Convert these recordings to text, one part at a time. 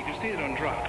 you can see they're on drugs.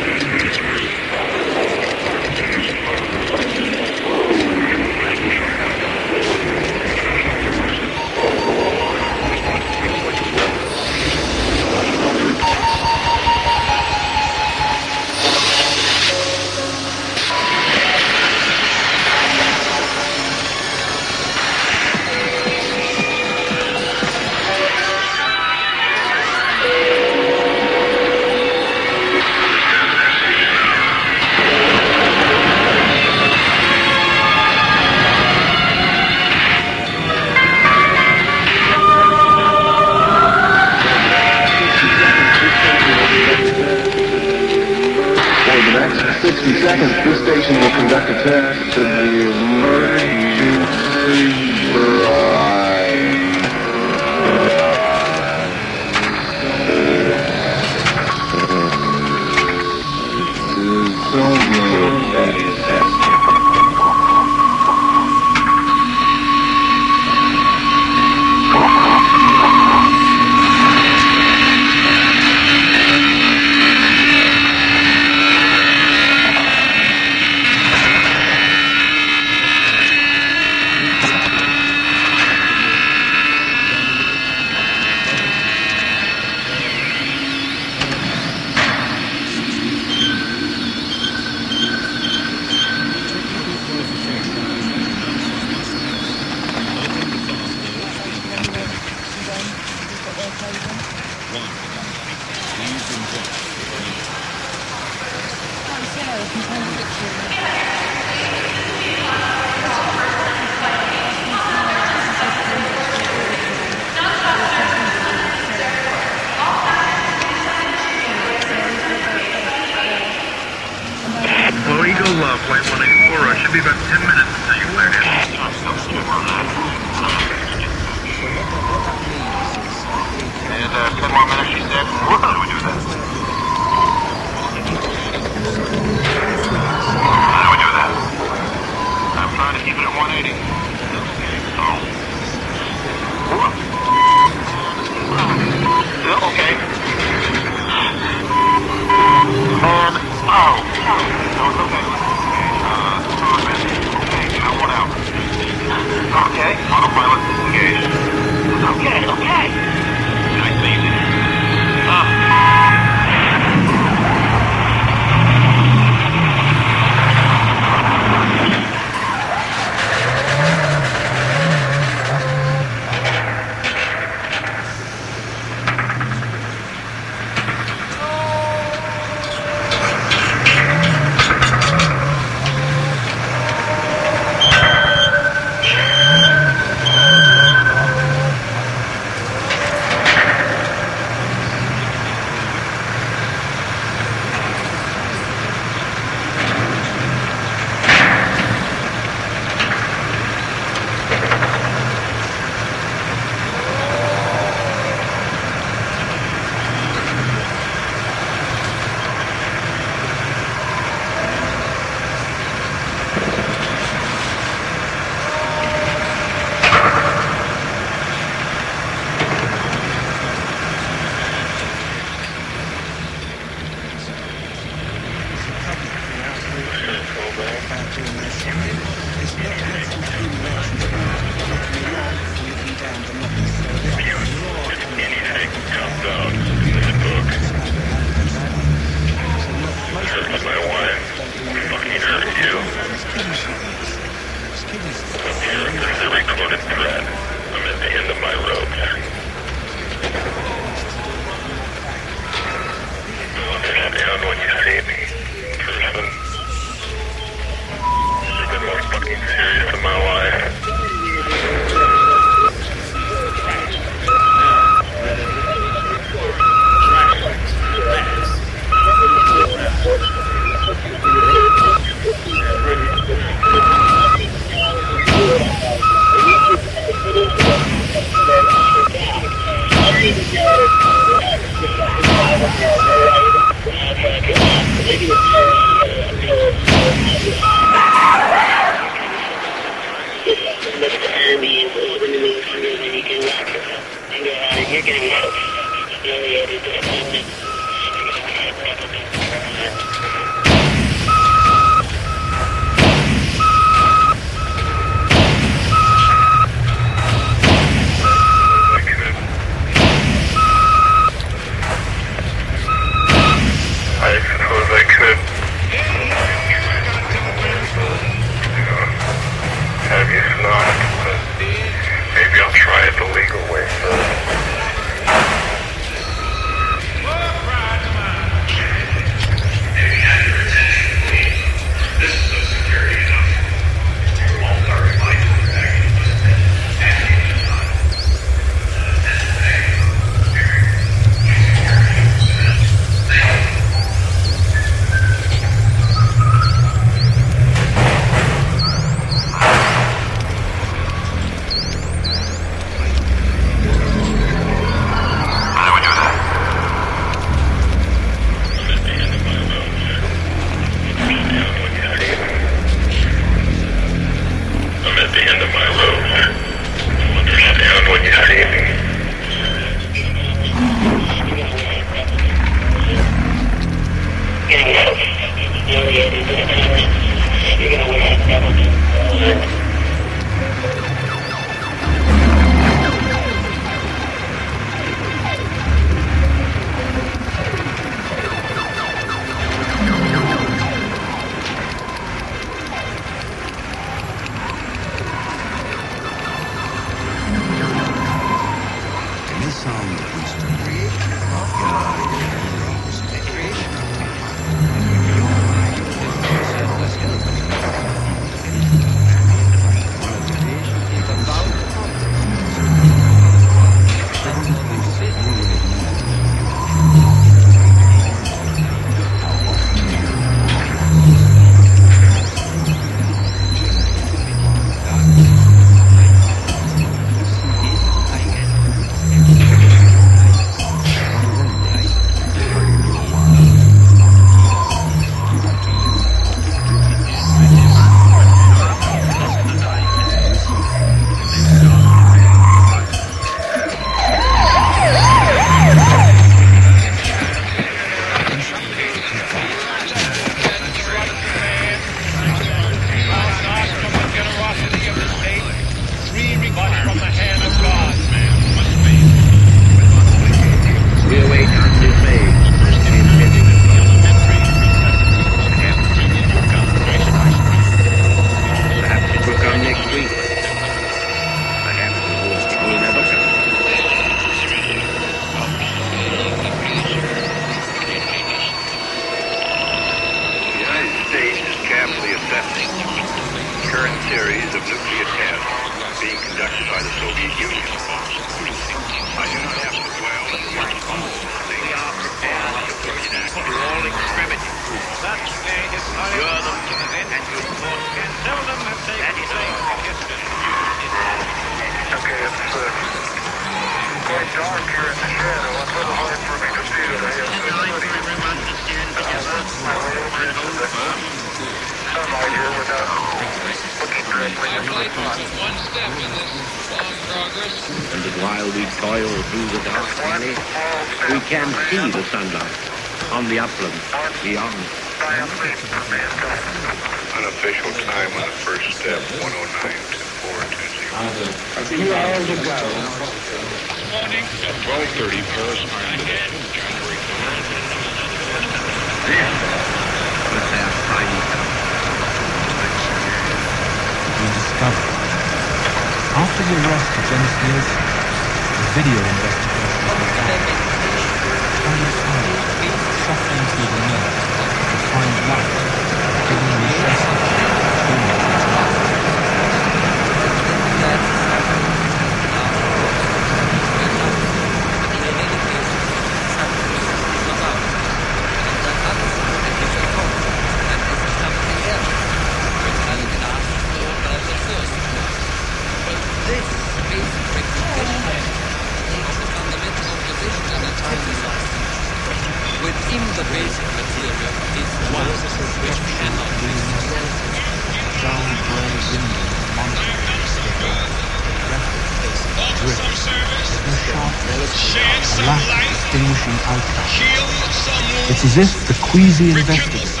queasy investigators,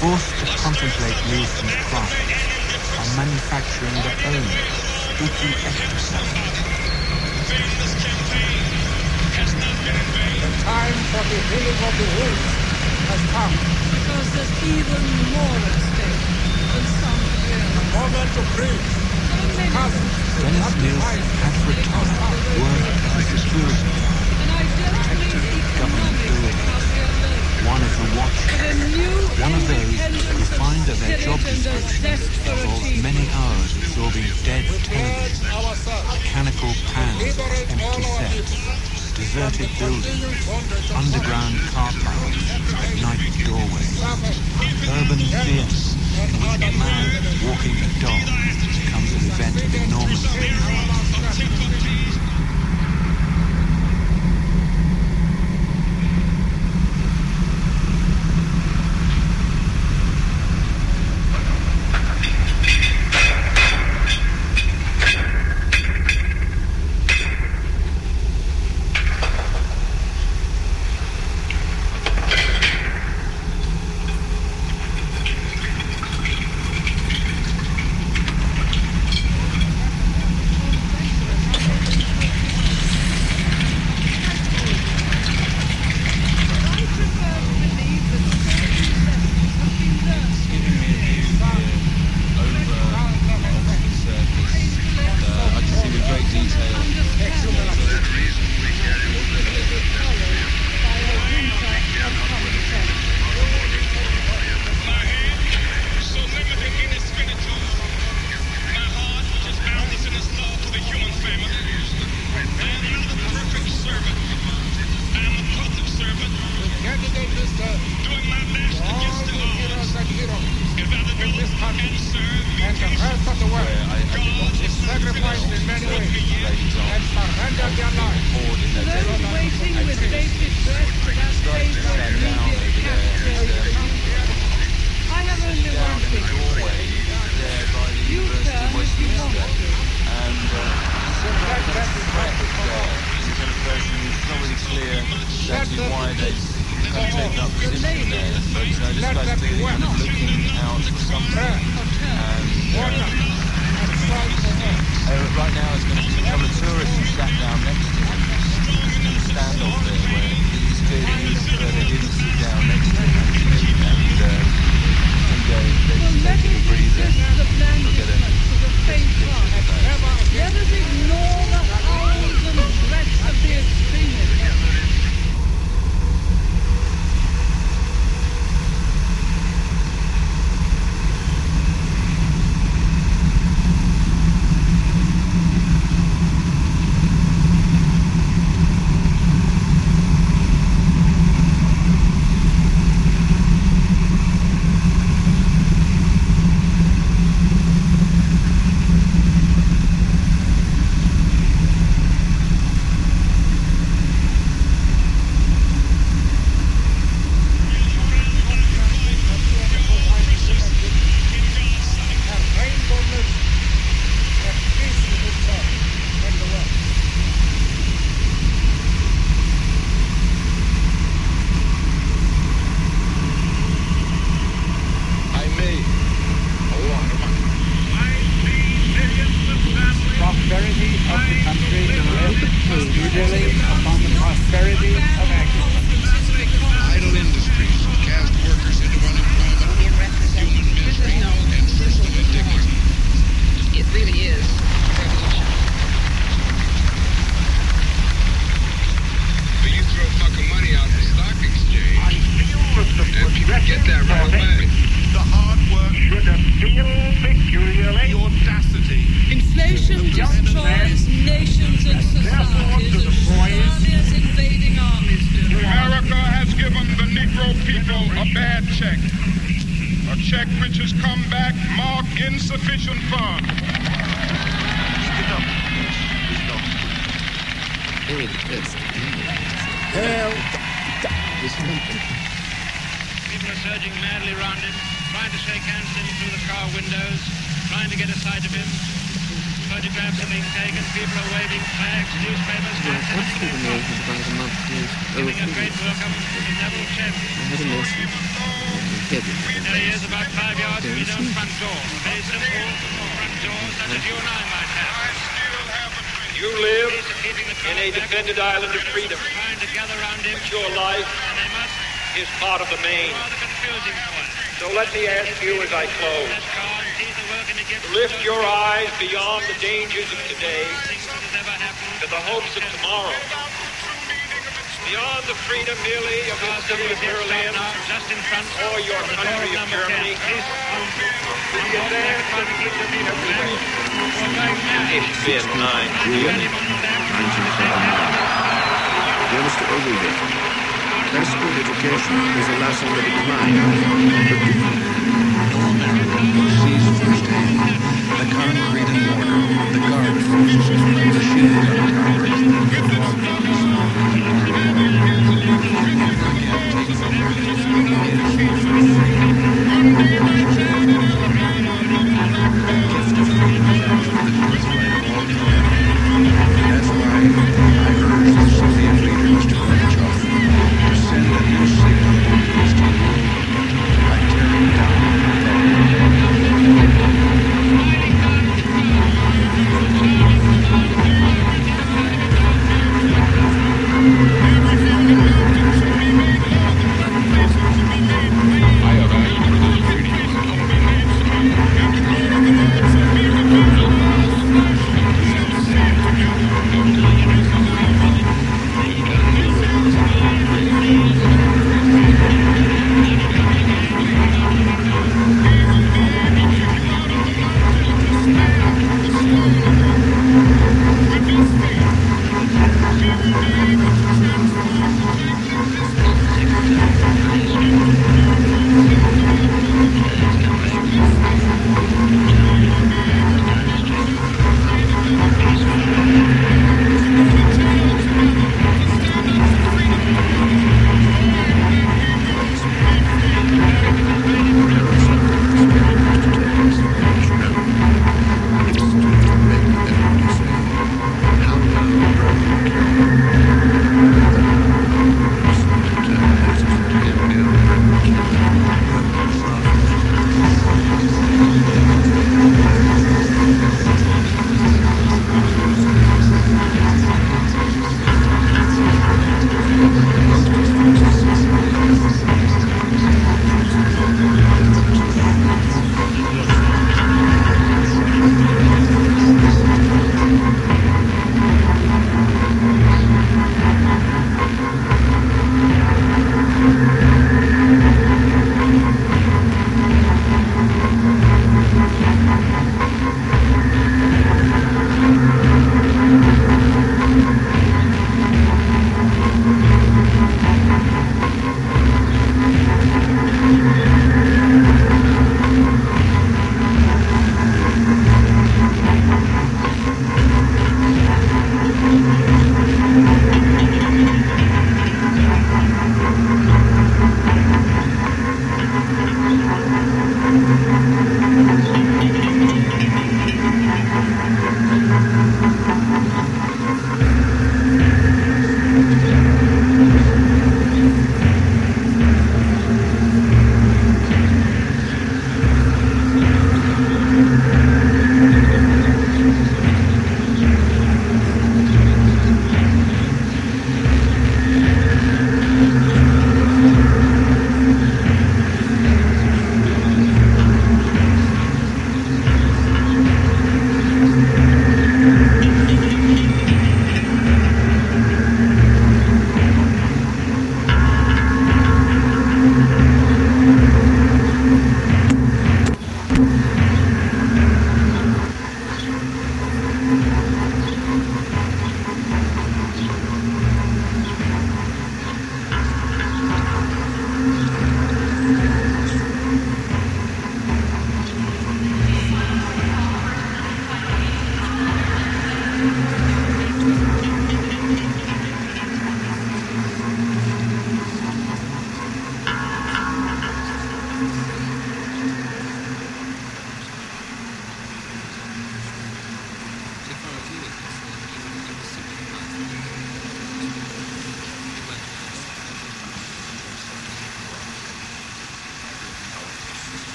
forced to contemplate youth and are manufacturing their own spooky exercise. The time for the healing of the wolf has come. Because there's even more at stake than some fear. The moment of grief. Dennis Nielsen had retired, worked as a security guard, protected government buildings one of the watchers, One of those who find that their job description involves many hours absorbing dead television, mechanical pans, empty sets, deserted buildings, underground car parks, night doorways, urban theatres in which a man walking a dog becomes an event of enormous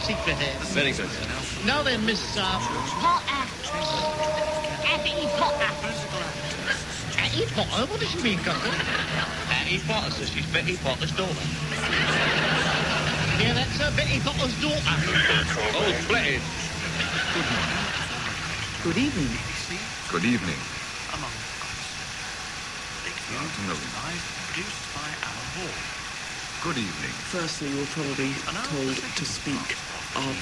secret is. Very good. Now then, Miss uh, Potter. Abby Potter. Betty Potter? What does she mean, Cuthbert? Betty Potter, so she's Betty Potter's daughter. Yeah, that's her, Betty Potter's daughter. oh, Betty. Good evening. Good evening. Among produced by our board. Good evening. Firstly, you're probably told to speak are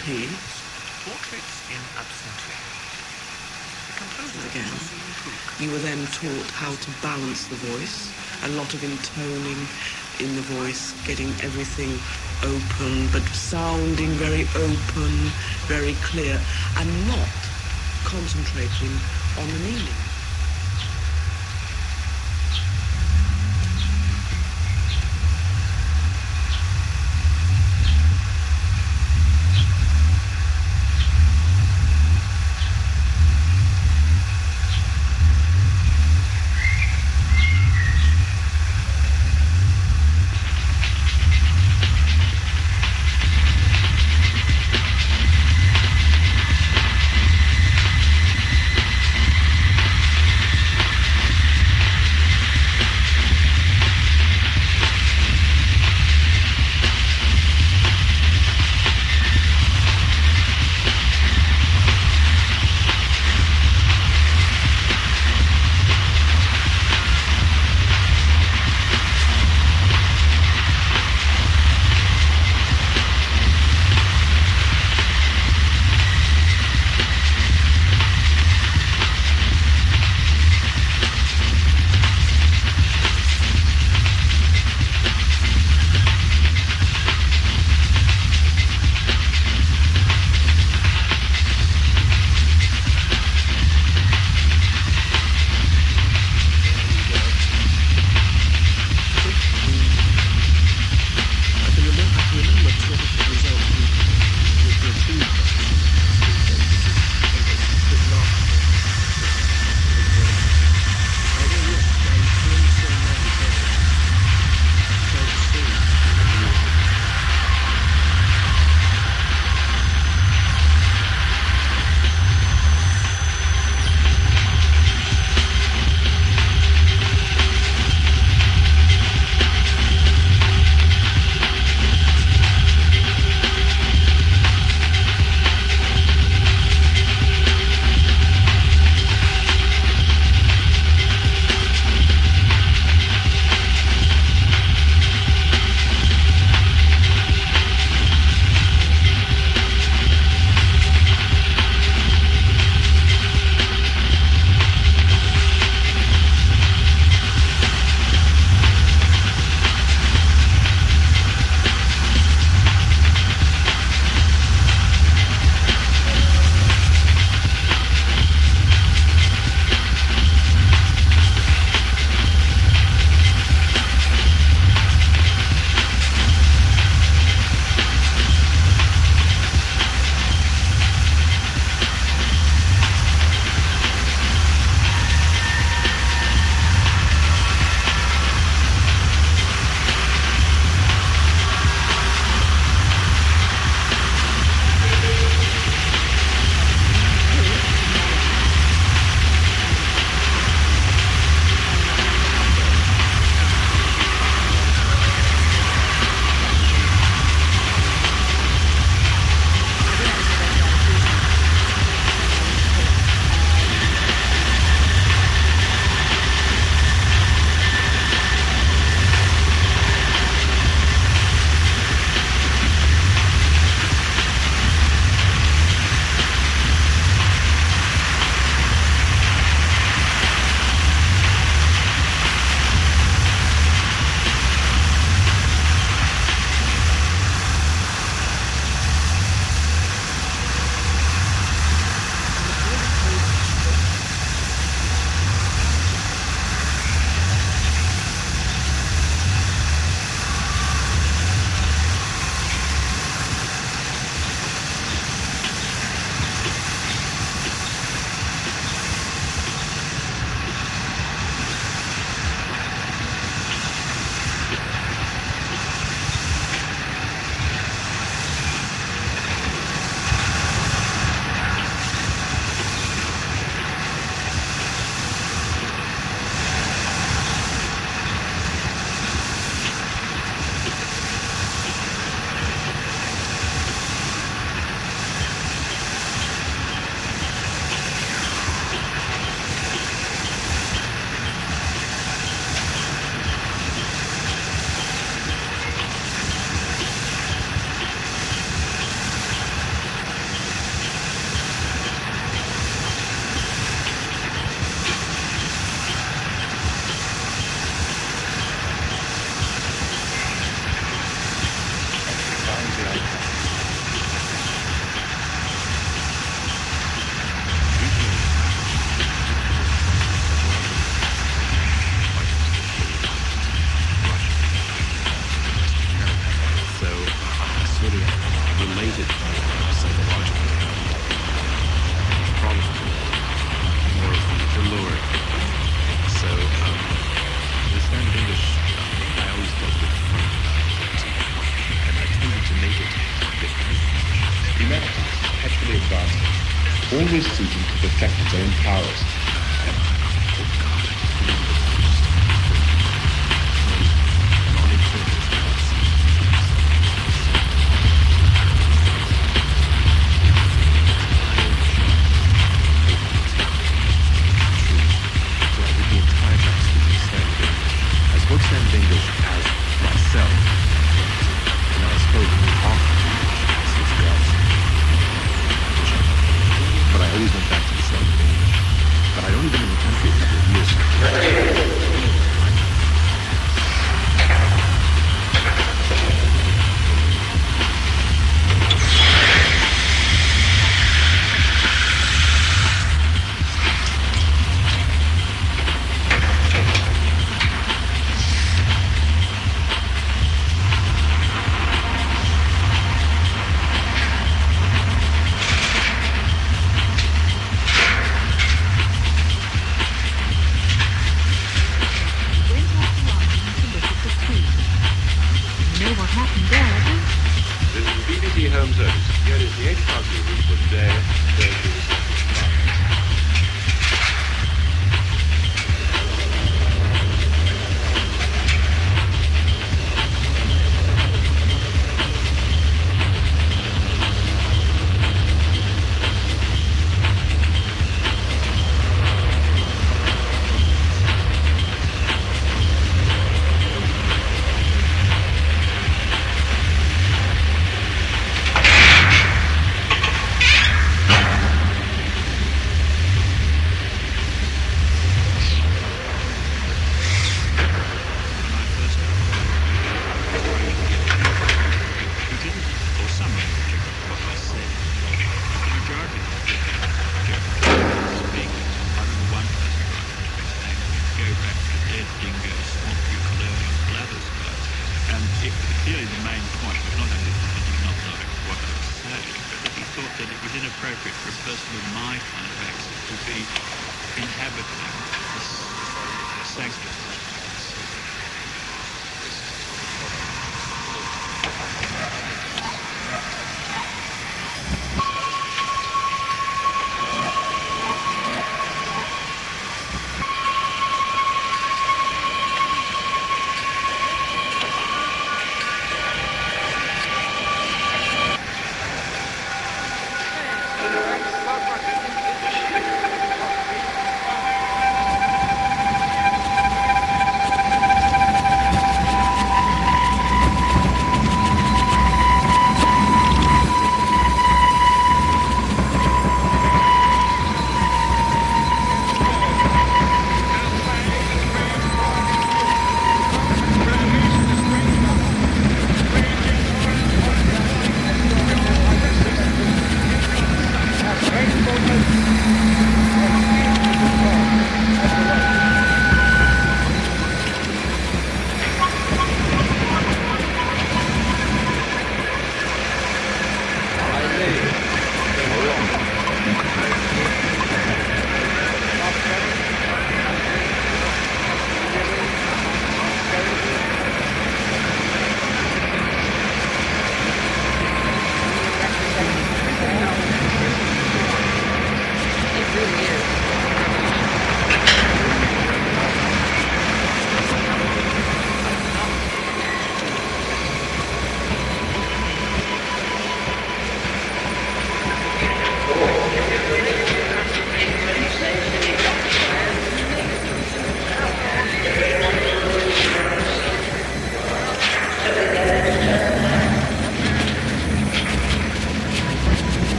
portraits in absentia. Again, you were then taught how to balance the voice, a lot of intoning in the voice, getting everything open, but sounding very open, very clear, and not concentrating on the meaning.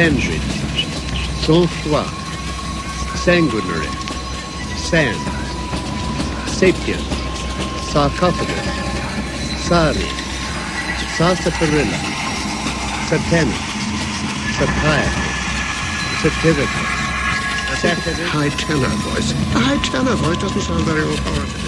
Sandridge, sang-froid, sanguinary, sand, sapient, sarcophagus, sari, sarsaparilla, satanic, satiety, satirical, satiric. High tenor voice. High tenor voice doesn't sound very authoritative.